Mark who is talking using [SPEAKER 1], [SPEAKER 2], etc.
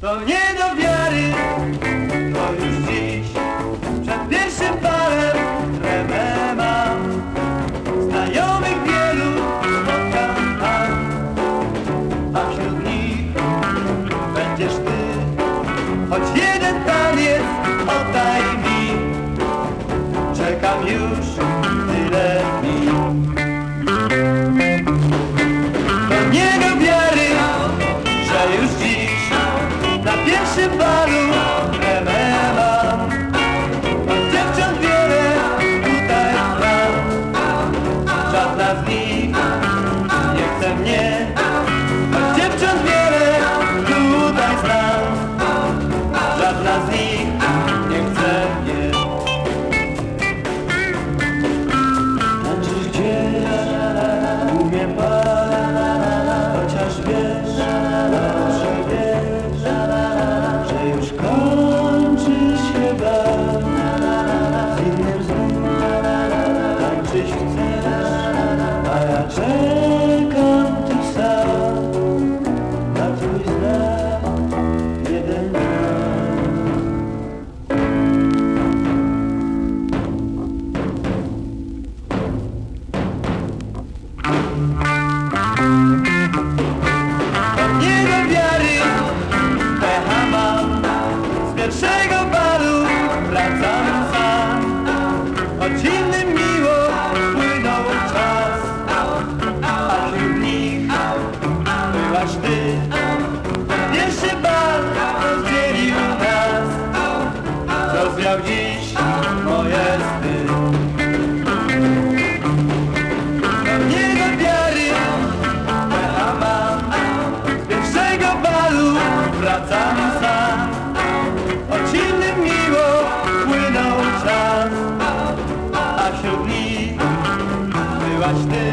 [SPEAKER 1] To nie do wiary, Żadna z nich nie chce mnie. Dziewcząt wiele tutaj znam. Żadna z nich nie chce mnie. Tańczysz gdzieś, umiem pan? Chociaż wiesz, że wiesz Że już kończy się bal. Z innym znów tańczyć chcesz A Rozwiał dziś To nie do wiary pierwszego balu wracam sam. Choć miło płynął czas A wśród nich byłaś ty